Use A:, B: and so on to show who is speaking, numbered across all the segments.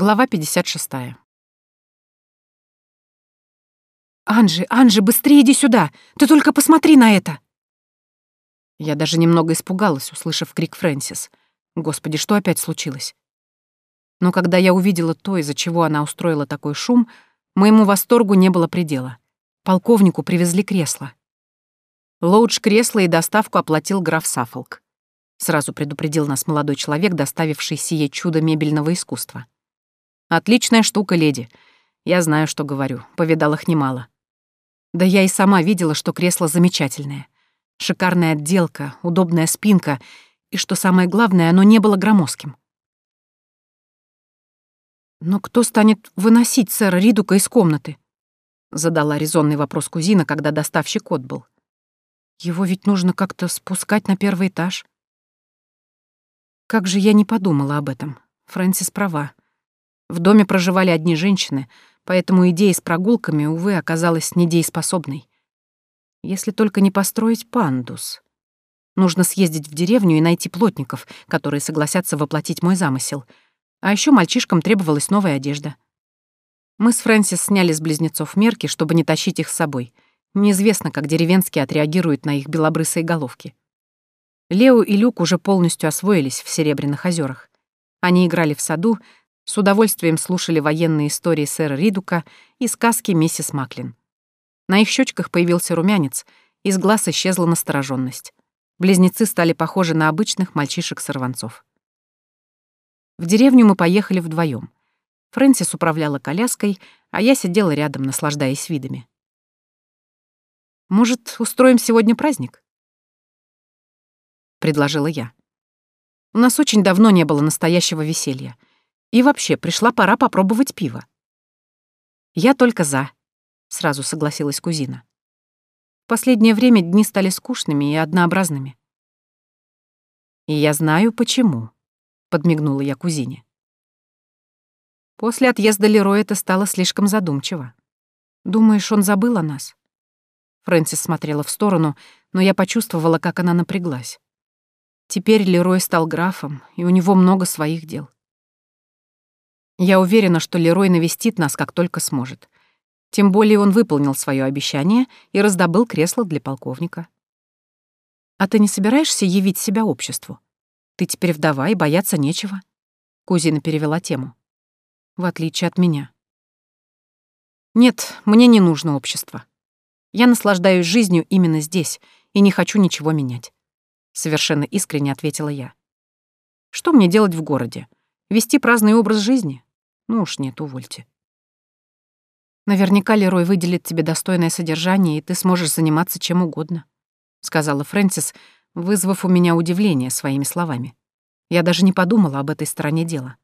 A: Глава 56.
B: «Анжи, Анжи, быстрее иди сюда! Ты только посмотри на это!»
A: Я даже немного испугалась, услышав крик Фрэнсис. Господи, что опять случилось? Но когда я увидела то, из-за чего она устроила такой шум, моему восторгу не было предела. Полковнику привезли кресло. Лоудж кресло и доставку оплатил граф Саффолк. Сразу предупредил нас молодой человек, доставивший сие чудо мебельного искусства. Отличная штука, леди. Я знаю, что говорю, повидал их немало. Да я и сама видела, что кресло замечательное. Шикарная отделка, удобная спинка, и, что самое главное, оно не было громоздким. «Но кто станет выносить сэра Ридука из комнаты?» — задала резонный вопрос кузина, когда доставщик отбыл. «Его ведь нужно как-то спускать на первый этаж». Как же я не подумала об этом. Фрэнсис права. В доме проживали одни женщины, поэтому идея с прогулками, увы, оказалась недееспособной. Если только не построить пандус. Нужно съездить в деревню и найти плотников, которые согласятся воплотить мой замысел. А еще мальчишкам требовалась новая одежда. Мы с Фрэнсис сняли с близнецов мерки, чтобы не тащить их с собой. Неизвестно, как деревенские отреагируют на их белобрысые головки. Лео и Люк уже полностью освоились в Серебряных озерах. Они играли в саду, с удовольствием слушали военные истории сэра Ридука и сказки миссис Маклин. На их щечках появился румянец, из глаз исчезла настороженность. Близнецы стали похожи на обычных мальчишек-сорванцов. В деревню мы поехали вдвоем. Фрэнсис управляла коляской, а я сидела рядом, наслаждаясь видами. «Может, устроим сегодня праздник?» — предложила я. «У нас очень давно не было настоящего веселья — и вообще, пришла пора попробовать пиво. Я только за, сразу согласилась кузина. В последнее время дни стали скучными и однообразными. И я знаю, почему, подмигнула я кузине. После отъезда Лероя это стало слишком задумчиво. Думаешь, он забыл о нас? Фрэнсис смотрела в сторону, но я почувствовала, как она напряглась. Теперь Лерой стал графом, и у него много своих дел. Я уверена, что Лерой навестит нас, как только сможет. Тем более он выполнил свое обещание и раздобыл кресло для полковника. А ты не собираешься явить себя обществу? Ты теперь вдова и бояться нечего. Кузина перевела тему. В отличие от меня. Нет, мне не нужно общество. Я наслаждаюсь жизнью именно здесь и не хочу ничего менять. Совершенно искренне ответила я. Что мне делать в городе? Вести праздный образ жизни? Ну уж нет, увольте. Наверняка Лерой выделит тебе достойное содержание, и ты сможешь заниматься чем угодно, сказала Фрэнсис, вызвав у меня удивление своими словами. Я даже не подумала об этой стороне дела.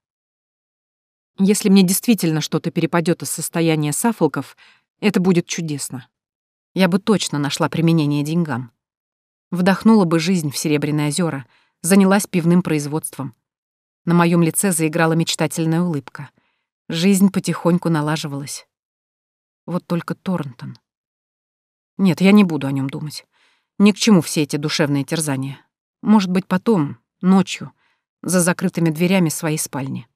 A: Если мне действительно что-то перепадет из состояния сафолков, это будет чудесно. Я бы точно нашла применение деньгам. Вдохнула бы жизнь в Серебряные озера, занялась пивным производством. На моем лице заиграла мечтательная улыбка — Жизнь потихоньку налаживалась. Вот только Торнтон. Нет, я не буду о нем думать. Ни к чему все эти душевные терзания. Может быть, потом, ночью, за закрытыми дверями своей спальни.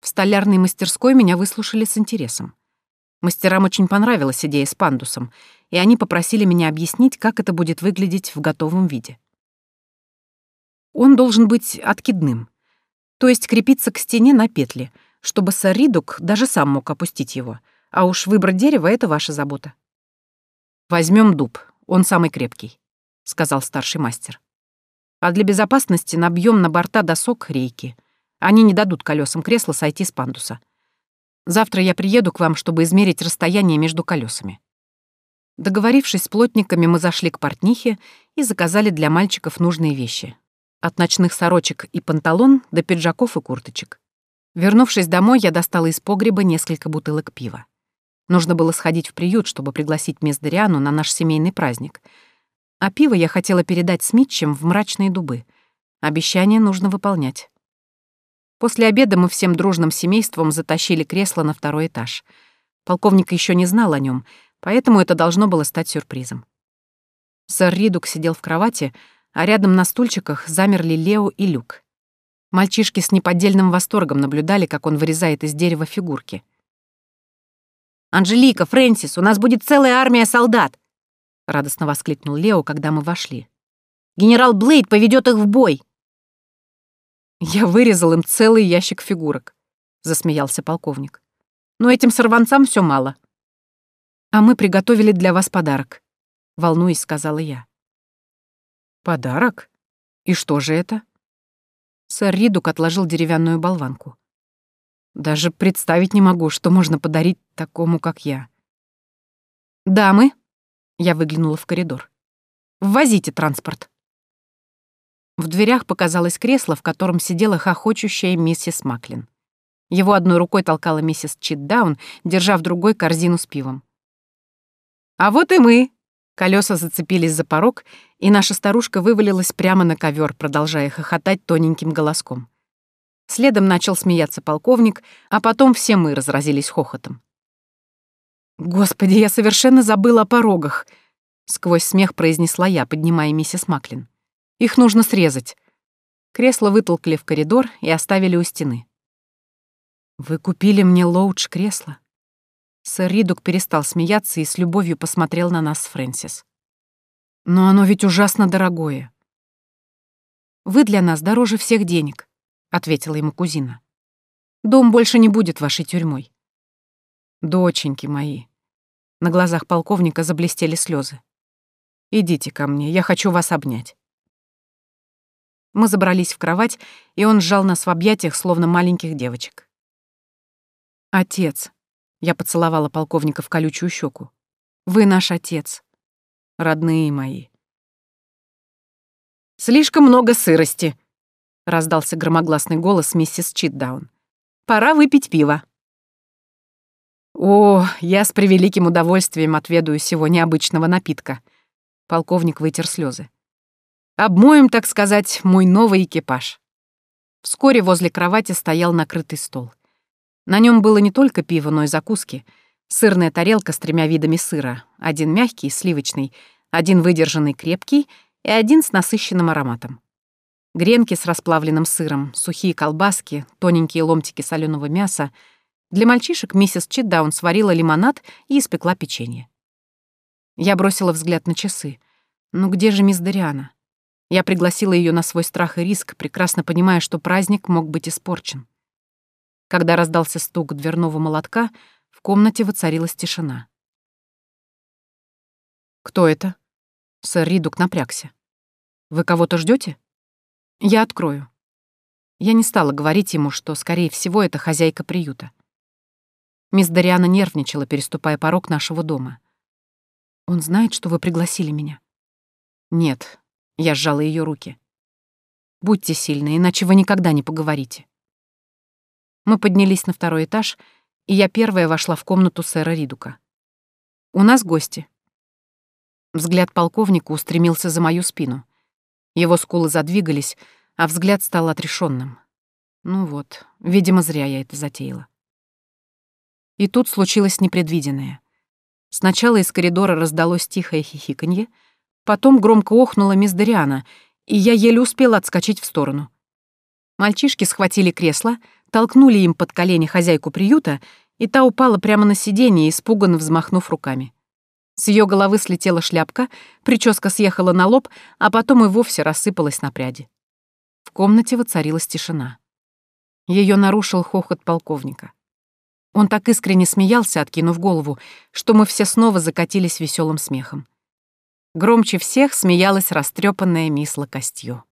A: В столярной мастерской меня выслушали с интересом. Мастерам очень понравилась идея с пандусом, и они попросили меня объяснить, как это будет выглядеть в готовом виде. Он должен быть откидным, то есть крепиться к стене на петли — чтобы Саридук даже сам мог опустить его. А уж выбрать дерево — это ваша забота. Возьмем дуб, он самый крепкий», — сказал старший мастер. «А для безопасности набьем на борта досок рейки. Они не дадут колесам кресла сойти с пандуса. Завтра я приеду к вам, чтобы измерить расстояние между колесами». Договорившись с плотниками, мы зашли к портнихе и заказали для мальчиков нужные вещи. От ночных сорочек и панталон до пиджаков и курточек. Вернувшись домой, я достала из погреба несколько бутылок пива. Нужно было сходить в приют, чтобы пригласить мисс Дориану на наш семейный праздник. А пиво я хотела передать с Митчем в мрачные дубы. Обещание нужно выполнять. После обеда мы всем дружным семейством затащили кресло на второй этаж. Полковник еще не знал о нем, поэтому это должно было стать сюрпризом. Сэр Ридук сидел в кровати, а рядом на стульчиках замерли Лео и Люк. Мальчишки с неподдельным восторгом наблюдали, как он вырезает из дерева фигурки.
B: «Анжелика, Фрэнсис, у нас будет целая армия солдат!» — радостно воскликнул Лео, когда мы вошли. «Генерал Блейд поведет их в бой!»
A: «Я вырезал им целый ящик фигурок», — засмеялся полковник. «Но этим сорванцам все мало». «А мы приготовили для вас подарок», — волнуясь, сказала я. «Подарок? И что же это?» Сэр Ридук отложил деревянную болванку. «Даже представить не могу, что можно подарить такому, как я». «Дамы», — я выглянула в коридор, — «ввозите транспорт». В дверях показалось кресло, в котором сидела хохочущая миссис Маклин. Его одной рукой толкала миссис Читдаун, держа в другой корзину с пивом. «А вот и мы!» Колеса зацепились за порог, и наша старушка вывалилась прямо на ковер, продолжая хохотать тоненьким голоском. Следом начал смеяться полковник, а потом все мы разразились хохотом. «Господи, я совершенно забыла о порогах!» — сквозь смех произнесла я, поднимая миссис Маклин. Их нужно срезать. Кресло вытолкли в коридор и оставили у стены. «Вы купили мне лоудж-кресло?» Сэр Ридук перестал смеяться и с любовью посмотрел на нас с Фрэнсис. «Но оно ведь ужасно дорогое». «Вы для нас дороже всех денег», — ответила ему кузина. «Дом больше не будет вашей тюрьмой». «Доченьки мои». На глазах полковника заблестели слезы. «Идите ко мне, я хочу вас обнять». Мы забрались в кровать, и он сжал нас в объятиях, словно маленьких девочек. «Отец», — я поцеловала полковника в колючую щеку, — «вы наш отец, родные мои».
B: «Слишком много сырости», — раздался громогласный голос миссис Читдаун. «Пора выпить пиво».
A: «О, я с превеликим удовольствием отведаю сего необычного напитка», — полковник вытер слезы. Обмоем, так сказать, мой новый экипаж. Вскоре возле кровати стоял накрытый стол. На нем было не только пиво, но и закуски. Сырная тарелка с тремя видами сыра. Один мягкий, сливочный, один выдержанный, крепкий и один с насыщенным ароматом. Гренки с расплавленным сыром, сухие колбаски, тоненькие ломтики соленого мяса. Для мальчишек миссис Читдаун сварила лимонад и испекла печенье. Я бросила взгляд на часы. Ну где же мисс Дариана? Я пригласила ее на свой страх и риск, прекрасно понимая, что праздник мог быть испорчен. Когда раздался стук дверного молотка, в комнате воцарилась тишина. «Кто это?» Сэр Ридук напрягся. «Вы кого-то ждете? Я открою». Я не стала говорить ему, что, скорее всего, это хозяйка приюта. Мисс Дариана нервничала, переступая порог нашего дома. «Он знает, что вы пригласили меня?» «Нет, я сжала ее руки. «Будьте сильны, иначе вы никогда не поговорите». Мы поднялись на второй этаж, и я первая вошла в комнату сэра Ридука. «У нас гости». Взгляд полковника устремился за мою спину. Его скулы задвигались, а взгляд стал отрешенным. Ну вот, видимо, зря я это затеяла. И тут случилось непредвиденное. Сначала из коридора раздалось тихое хихиканье — Потом громко охнула мисс Дариана, и я еле успела отскочить в сторону. Мальчишки схватили кресло, толкнули им под колени хозяйку приюта, и та упала прямо на сиденье, испуганно взмахнув руками. С ее головы слетела шляпка, прическа съехала на лоб, а потом и вовсе рассыпалась на пряди. В комнате воцарилась тишина. Ее нарушил хохот полковника. Он так искренне смеялся, откинув голову, что мы все снова закатились веселым смехом. Громче всех смеялась растрепанная мисс Локостью.